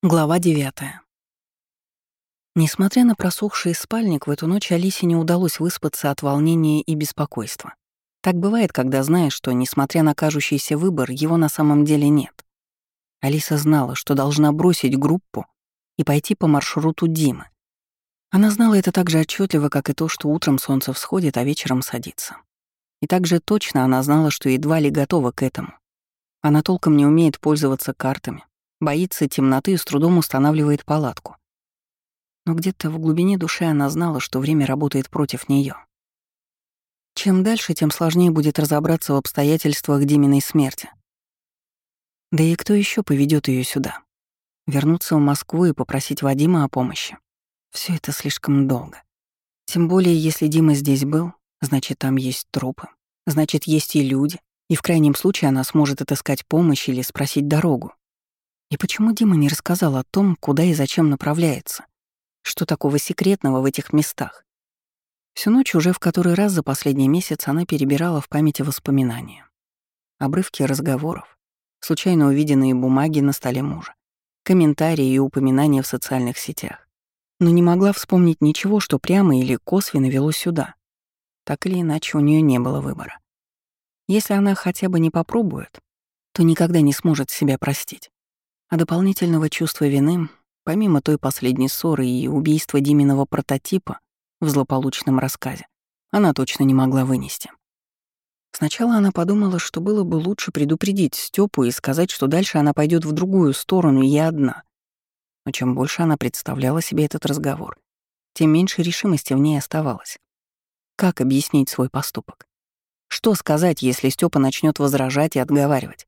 Глава 9. Несмотря на просохший спальник, в эту ночь Алисе не удалось выспаться от волнения и беспокойства. Так бывает, когда знаешь, что, несмотря на кажущийся выбор, его на самом деле нет. Алиса знала, что должна бросить группу и пойти по маршруту Димы. Она знала это так же отчетливо, как и то, что утром солнце всходит, а вечером садится. И также точно она знала, что едва ли готова к этому. Она толком не умеет пользоваться картами, боится темноты и с трудом устанавливает палатку. Но где-то в глубине души она знала, что время работает против нее. Чем дальше, тем сложнее будет разобраться в обстоятельствах Диминой смерти. Да и кто еще поведет ее сюда? Вернуться в Москву и попросить Вадима о помощи. Все это слишком долго. Тем более, если Дима здесь был, значит, там есть трупы, значит, есть и люди, и в крайнем случае она сможет отыскать помощь или спросить дорогу. И почему Дима не рассказал о том, куда и зачем направляется? Что такого секретного в этих местах? Всю ночь уже в который раз за последний месяц она перебирала в памяти воспоминания. Обрывки разговоров, случайно увиденные бумаги на столе мужа, комментарии и упоминания в социальных сетях. Но не могла вспомнить ничего, что прямо или косвенно вело сюда. Так или иначе, у нее не было выбора. Если она хотя бы не попробует, то никогда не сможет себя простить. А дополнительного чувства вины, помимо той последней ссоры и убийства Диминого прототипа в злополучном рассказе, она точно не могла вынести. Сначала она подумала, что было бы лучше предупредить Степу и сказать, что дальше она пойдет в другую сторону, и я одна. Но чем больше она представляла себе этот разговор, тем меньше решимости в ней оставалось. Как объяснить свой поступок? Что сказать, если Степа начнет возражать и отговаривать?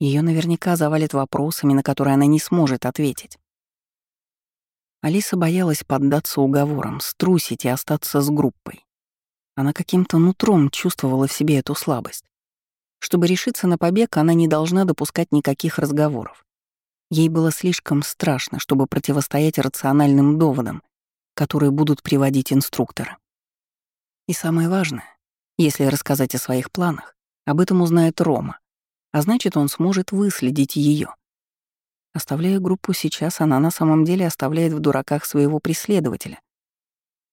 Ее наверняка завалит вопросами, на которые она не сможет ответить. Алиса боялась поддаться уговорам, струсить и остаться с группой. Она каким-то нутром чувствовала в себе эту слабость. Чтобы решиться на побег, она не должна допускать никаких разговоров. Ей было слишком страшно, чтобы противостоять рациональным доводам, которые будут приводить инструкторы. И самое важное, если рассказать о своих планах, об этом узнает Рома, а значит, он сможет выследить ее. Оставляя группу сейчас, она на самом деле оставляет в дураках своего преследователя.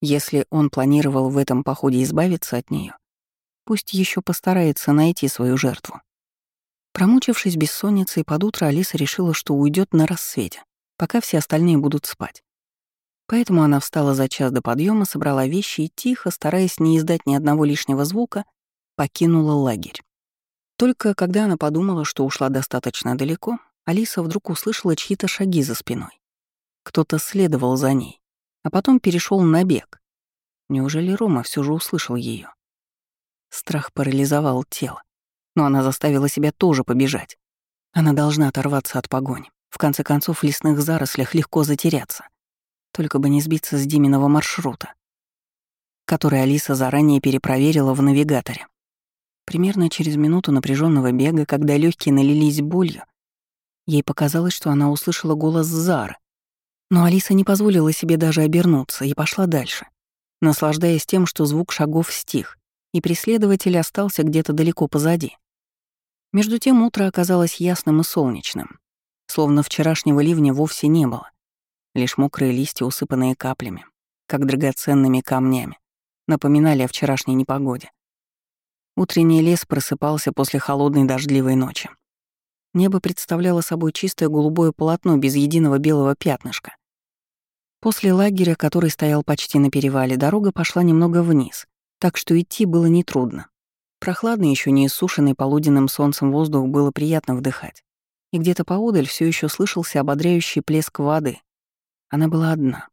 Если он планировал в этом походе избавиться от нее, пусть еще постарается найти свою жертву. Промучившись бессонницей под утро, Алиса решила, что уйдет на рассвете, пока все остальные будут спать. Поэтому она встала за час до подъема, собрала вещи и тихо, стараясь не издать ни одного лишнего звука, покинула лагерь. Только когда она подумала, что ушла достаточно далеко, Алиса вдруг услышала чьи-то шаги за спиной. Кто-то следовал за ней, а потом перешел на бег. Неужели Рома все же услышал ее? Страх парализовал тело, но она заставила себя тоже побежать. Она должна оторваться от погони. В конце концов, в лесных зарослях легко затеряться. Только бы не сбиться с Диминого маршрута, который Алиса заранее перепроверила в навигаторе. Примерно через минуту напряженного бега, когда легкие налились болью, ей показалось, что она услышала голос Зары. Но Алиса не позволила себе даже обернуться и пошла дальше, наслаждаясь тем, что звук шагов стих, и преследователь остался где-то далеко позади. Между тем утро оказалось ясным и солнечным, словно вчерашнего ливня вовсе не было. Лишь мокрые листья, усыпанные каплями, как драгоценными камнями, напоминали о вчерашней непогоде. Утренний лес просыпался после холодной дождливой ночи. Небо представляло собой чистое голубое полотно без единого белого пятнышка. После лагеря, который стоял почти на перевале, дорога пошла немного вниз, так что идти было нетрудно. Прохладный, еще не иссушенный полуденным солнцем воздух было приятно вдыхать. И где-то поодаль все еще слышался ободряющий плеск воды. Она была одна.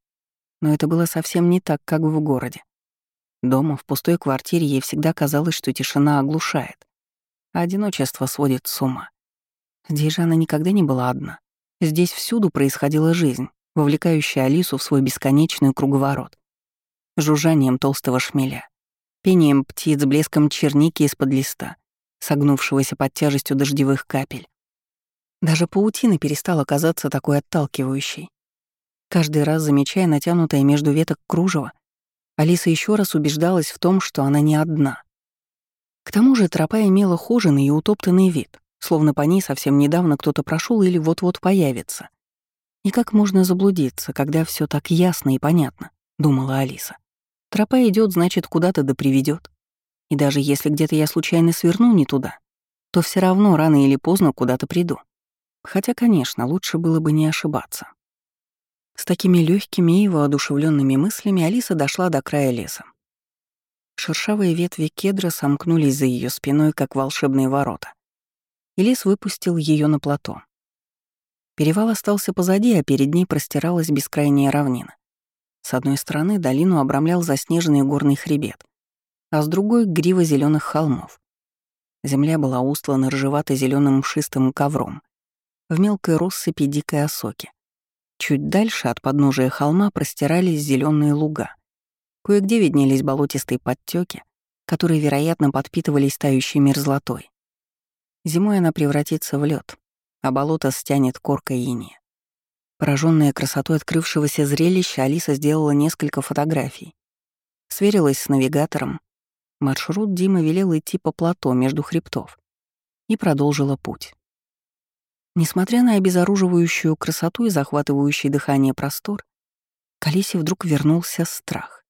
Но это было совсем не так, как в городе. Дома, в пустой квартире, ей всегда казалось, что тишина оглушает, а одиночество сводит с ума. Здесь же она никогда не была одна. Здесь всюду происходила жизнь, вовлекающая Алису в свой бесконечный круговорот. Жужжанием толстого шмеля, пением птиц, блеском черники из-под листа, согнувшегося под тяжестью дождевых капель. Даже паутина перестала казаться такой отталкивающей. Каждый раз замечая натянутое между веток кружево, Алиса еще раз убеждалась в том, что она не одна. К тому же тропа имела хоженый и утоптанный вид, словно по ней совсем недавно кто-то прошел или вот-вот появится. И как можно заблудиться, когда все так ясно и понятно, думала Алиса. Тропа идет, значит, куда-то да приведет. И даже если где-то я случайно сверну не туда, то все равно рано или поздно куда-то приду. Хотя, конечно, лучше было бы не ошибаться. С такими легкими и воодушевленными мыслями Алиса дошла до края леса. Шершавые ветви кедра сомкнулись за ее спиной, как волшебные ворота. И лес выпустил ее на плато. Перевал остался позади, а перед ней простиралась бескрайняя равнина. С одной стороны долину обрамлял заснеженный горный хребет, а с другой — грива зеленых холмов. Земля была устлана ржевато зеленым мшистым ковром, в мелкой россыпи дикой осоки. Чуть дальше от подножия холма простирались зеленые луга. Кое-где виднелись болотистые подтеки, которые, вероятно, подпитывались тающей мерзлотой. Зимой она превратится в лед, а болото стянет коркой ини. Пораженная красотой открывшегося зрелища, Алиса сделала несколько фотографий. Сверилась с навигатором. Маршрут Дима велел идти по плато между хребтов и продолжила путь. Несмотря на обезоруживающую красоту и захватывающий дыхание простор, к Алисе вдруг вернулся страх.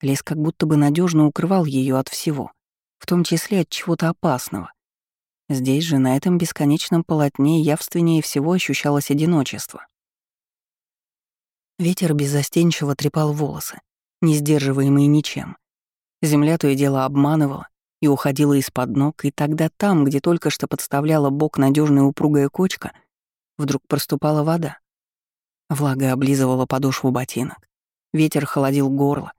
Лес как будто бы надежно укрывал ее от всего, в том числе от чего-то опасного. Здесь же, на этом бесконечном полотне, явственнее всего ощущалось одиночество. Ветер беззастенчиво трепал волосы, не сдерживаемые ничем. Земля то и дело обманывала, и уходила из-под ног, и тогда там, где только что подставляла бок надежная упругая кочка, вдруг проступала вода. Влага облизывала подошву ботинок. Ветер холодил горло.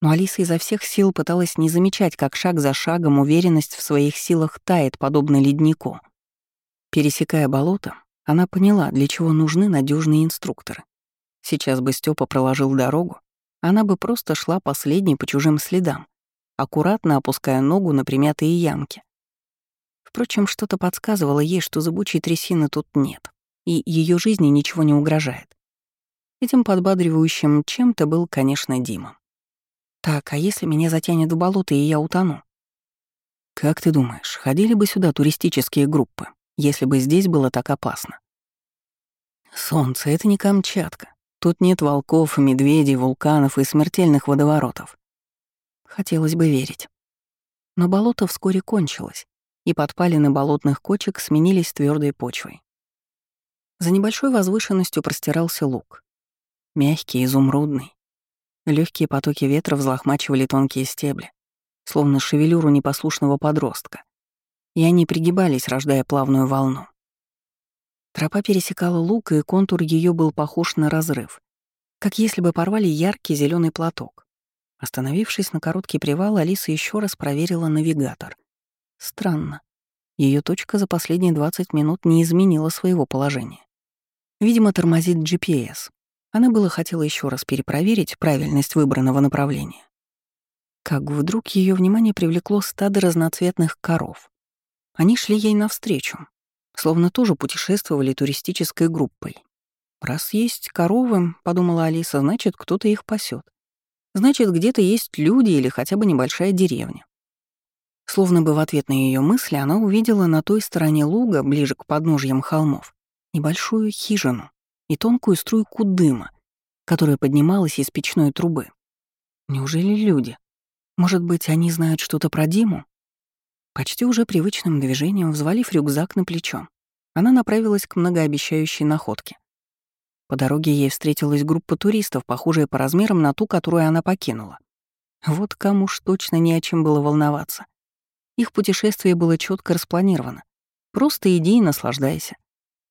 Но Алиса изо всех сил пыталась не замечать, как шаг за шагом уверенность в своих силах тает, подобно леднику. Пересекая болото, она поняла, для чего нужны надежные инструкторы. Сейчас бы Степа проложил дорогу, она бы просто шла последней по чужим следам, аккуратно опуская ногу на примятые ямки. Впрочем, что-то подсказывало ей, что зыбучей трясины тут нет, и ее жизни ничего не угрожает. Этим подбадривающим чем-то был, конечно, Дима. «Так, а если меня затянет в болото, и я утону?» «Как ты думаешь, ходили бы сюда туристические группы, если бы здесь было так опасно?» «Солнце — это не Камчатка. Тут нет волков, медведей, вулканов и смертельных водоворотов. Хотелось бы верить. Но болото вскоре кончилось, и подпалины болотных кочек сменились твердой почвой. За небольшой возвышенностью простирался луг. Мягкий, изумрудный. Легкие потоки ветра взлохмачивали тонкие стебли, словно шевелюру непослушного подростка, и они пригибались, рождая плавную волну. Тропа пересекала луг, и контур ее был похож на разрыв, как если бы порвали яркий зеленый платок. Остановившись на короткий привал, Алиса еще раз проверила навигатор. Странно. Ее точка за последние 20 минут не изменила своего положения. Видимо, тормозит GPS. Она было хотела еще раз перепроверить правильность выбранного направления. Как вдруг ее внимание привлекло стадо разноцветных коров. Они шли ей навстречу, словно тоже путешествовали туристической группой. «Раз есть коровы, — подумала Алиса, — значит, кто-то их пасет. Значит, где-то есть люди или хотя бы небольшая деревня. Словно бы в ответ на ее мысли она увидела на той стороне луга, ближе к подножьям холмов, небольшую хижину и тонкую струйку дыма, которая поднималась из печной трубы. Неужели люди? Может быть, они знают что-то про Диму? Почти уже привычным движением, взвалив рюкзак на плечо, она направилась к многообещающей находке. По дороге ей встретилась группа туристов, похожая по размерам на ту, которую она покинула. Вот кому ж точно не о чем было волноваться. Их путешествие было четко распланировано. Просто иди и наслаждайся.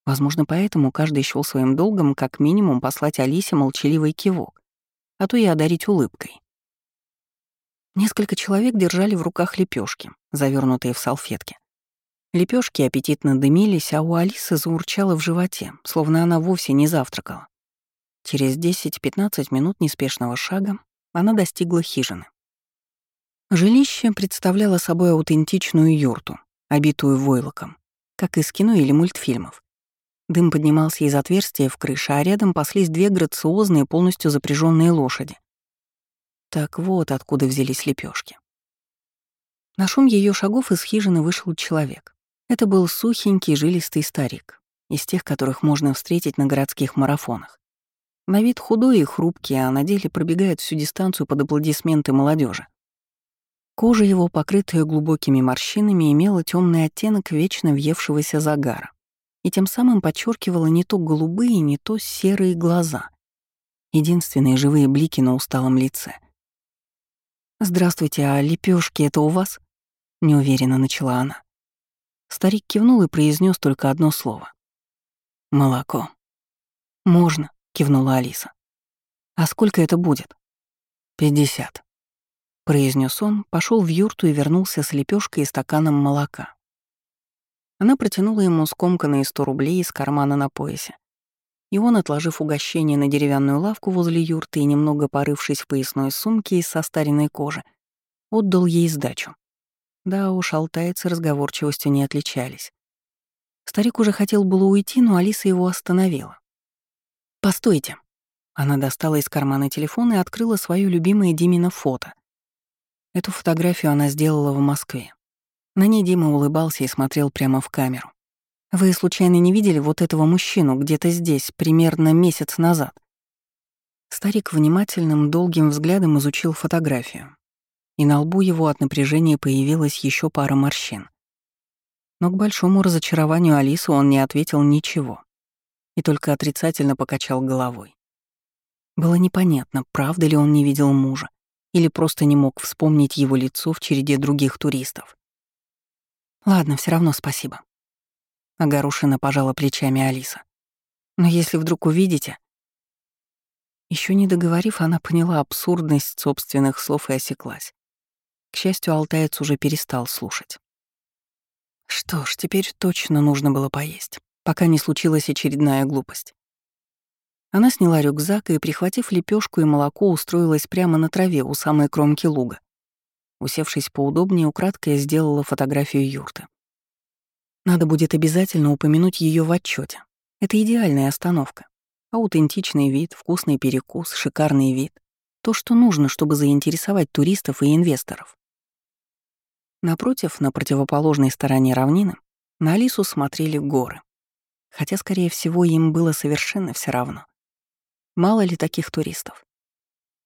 Возможно, поэтому каждый счёл своим долгом как минимум послать Алисе молчаливый кивок, а то и одарить улыбкой. Несколько человек держали в руках лепешки, завернутые в салфетки. Лепешки аппетитно дымились, а у Алисы заурчало в животе, словно она вовсе не завтракала. Через 10-15 минут неспешного шага она достигла хижины. Жилище представляло собой аутентичную юрту, обитую войлоком, как из кино или мультфильмов. Дым поднимался из отверстия в крыше, а рядом паслись две грациозные, полностью запряженные лошади. Так вот откуда взялись лепешки. На шум ее шагов из хижины вышел человек. Это был сухенький, жилистый старик. из тех, которых можно встретить на городских марафонах. На вид худой и хрупкий, а на деле пробегает всю дистанцию под аплодисменты молодежи. Кожа его, покрытая глубокими морщинами, имела темный оттенок вечно въевшегося загара и тем самым подчеркивала не то голубые, не то серые глаза. Единственные живые блики на усталом лице. «Здравствуйте, а лепешки это у вас?» — неуверенно начала она. Старик кивнул и произнес только одно слово. «Молоко». «Можно», — кивнула Алиса. «А сколько это будет?» «Пятьдесят», — произнес он, пошел в юрту и вернулся с лепешкой и стаканом молока. Она протянула ему скомканные сто рублей из кармана на поясе. И он, отложив угощение на деревянную лавку возле юрты и немного порывшись в поясной сумке из состаренной кожи, отдал ей сдачу. Да уж, алтайцы разговорчивостью не отличались. Старик уже хотел было уйти, но Алиса его остановила. «Постойте». Она достала из кармана телефон и открыла свое любимое Димина фото. Эту фотографию она сделала в Москве. На ней Дима улыбался и смотрел прямо в камеру. «Вы случайно не видели вот этого мужчину где-то здесь, примерно месяц назад?» Старик внимательным, долгим взглядом изучил фотографию, и на лбу его от напряжения появилась еще пара морщин. Но к большому разочарованию Алису он не ответил ничего и только отрицательно покачал головой. Было непонятно, правда ли он не видел мужа или просто не мог вспомнить его лицо в череде других туристов. «Ладно, все равно спасибо». Огорошенно пожала плечами Алиса. «Но если вдруг увидите...» Еще не договорив, она поняла абсурдность собственных слов и осеклась. Счастью, алтаец уже перестал слушать. Что ж, теперь точно нужно было поесть, пока не случилась очередная глупость. Она сняла рюкзак и, прихватив лепешку и молоко, устроилась прямо на траве у самой кромки луга. Усевшись поудобнее, украдкой сделала фотографию юрты. Надо будет обязательно упомянуть ее в отчете. Это идеальная остановка. Аутентичный вид, вкусный перекус, шикарный вид. То, что нужно, чтобы заинтересовать туристов и инвесторов. Напротив, на противоположной стороне равнины, на Алису смотрели горы. Хотя, скорее всего, им было совершенно все равно. Мало ли таких туристов.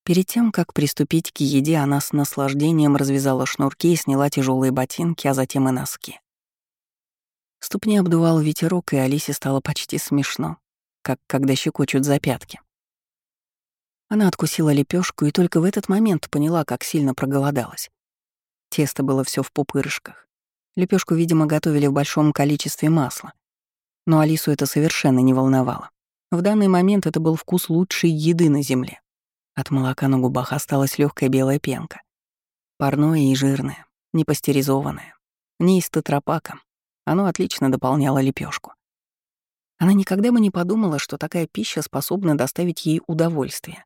Перед тем, как приступить к еде, она с наслаждением развязала шнурки и сняла тяжелые ботинки, а затем и носки. Ступни обдувал ветерок, и Алисе стало почти смешно, как когда щекочут за пятки. Она откусила лепешку и только в этот момент поняла, как сильно проголодалась. Тесто было все в пупырышках. Лепешку, видимо, готовили в большом количестве масла. Но Алису это совершенно не волновало. В данный момент это был вкус лучшей еды на земле. От молока на губах осталась легкая белая пенка. Парное и жирное, не пастеризованное, не из тетрапака. Оно отлично дополняло лепешку. Она никогда бы не подумала, что такая пища способна доставить ей удовольствие.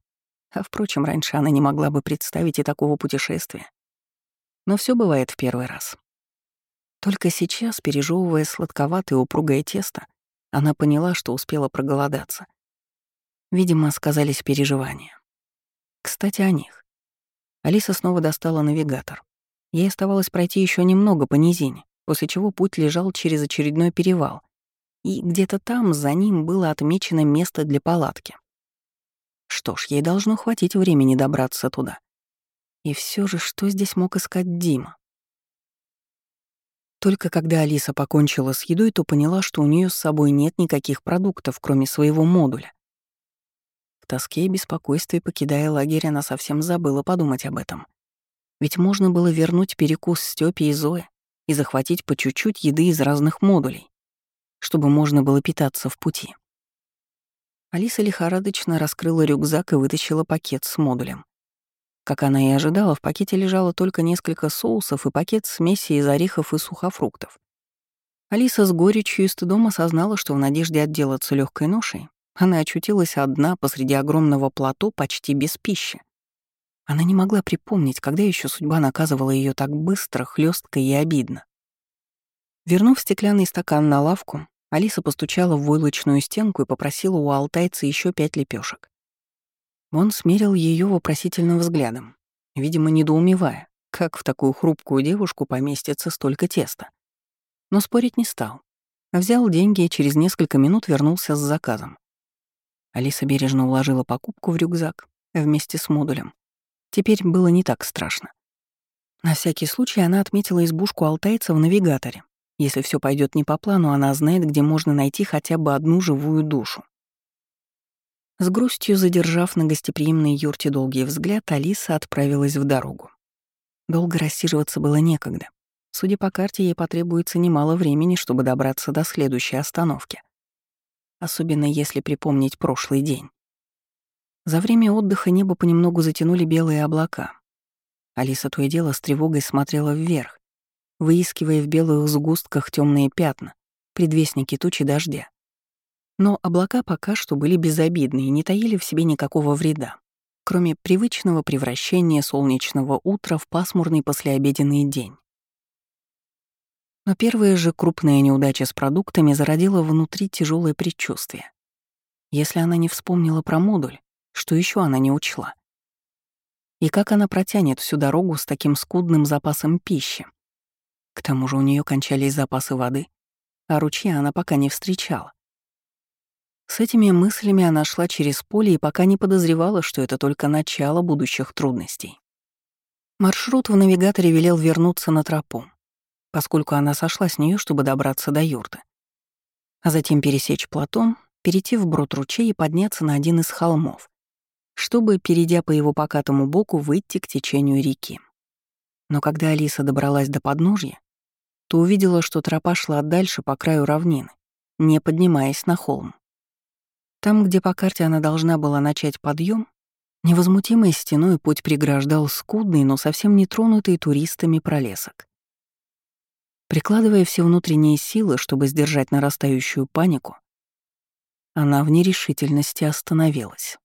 А впрочем, раньше она не могла бы представить и такого путешествия. Но все бывает в первый раз. Только сейчас, пережевывая сладковатое упругое тесто, она поняла, что успела проголодаться. Видимо, сказались переживания. Кстати, о них. Алиса снова достала навигатор. Ей оставалось пройти еще немного по низине, после чего путь лежал через очередной перевал, и где-то там за ним было отмечено место для палатки. Что ж, ей должно хватить времени добраться туда. И все же, что здесь мог искать Дима? Только когда Алиса покончила с едой, то поняла, что у нее с собой нет никаких продуктов, кроме своего модуля. В тоске и беспокойстве, покидая лагерь, она совсем забыла подумать об этом. Ведь можно было вернуть перекус Стёпе и Зое и захватить по чуть-чуть еды из разных модулей, чтобы можно было питаться в пути. Алиса лихорадочно раскрыла рюкзак и вытащила пакет с модулем. Как она и ожидала, в пакете лежало только несколько соусов и пакет смеси из орехов и сухофруктов. Алиса с горечью и стыдом осознала, что в надежде отделаться легкой ношей она очутилась одна посреди огромного плато почти без пищи. Она не могла припомнить, когда еще судьба наказывала ее так быстро, хлестко и обидно. Вернув стеклянный стакан на лавку, Алиса постучала в войлочную стенку и попросила у алтайца еще пять лепешек. Он смерил ее вопросительным взглядом, видимо, недоумевая, как в такую хрупкую девушку поместится столько теста. Но спорить не стал. Взял деньги и через несколько минут вернулся с заказом. Алиса бережно уложила покупку в рюкзак вместе с модулем. Теперь было не так страшно. На всякий случай она отметила избушку алтайца в навигаторе. Если все пойдет не по плану, она знает, где можно найти хотя бы одну живую душу. С грустью задержав на гостеприимной юрте долгий взгляд, Алиса отправилась в дорогу. Долго рассиживаться было некогда. Судя по карте, ей потребуется немало времени, чтобы добраться до следующей остановки. Особенно если припомнить прошлый день. За время отдыха небо понемногу затянули белые облака. Алиса то и дело с тревогой смотрела вверх, выискивая в белых сгустках темные пятна, предвестники тучи дождя. Но облака пока что были безобидны и не таили в себе никакого вреда, кроме привычного превращения солнечного утра в пасмурный послеобеденный день. Но первая же крупная неудача с продуктами зародила внутри тяжелое предчувствие. Если она не вспомнила про модуль, что еще она не учла? И как она протянет всю дорогу с таким скудным запасом пищи? К тому же у нее кончались запасы воды, а ручья она пока не встречала. С этими мыслями она шла через поле и пока не подозревала, что это только начало будущих трудностей. Маршрут в навигаторе велел вернуться на тропу, поскольку она сошла с нее, чтобы добраться до юрты. А затем пересечь плато, перейти в брод ручей и подняться на один из холмов, чтобы, перейдя по его покатому боку, выйти к течению реки. Но когда Алиса добралась до подножья, то увидела, что тропа шла дальше по краю равнины, не поднимаясь на холм. Там, где по карте она должна была начать подъем, невозмутимой стеной путь преграждал скудный, но совсем не тронутый туристами пролесок. Прикладывая все внутренние силы, чтобы сдержать нарастающую панику, она в нерешительности остановилась.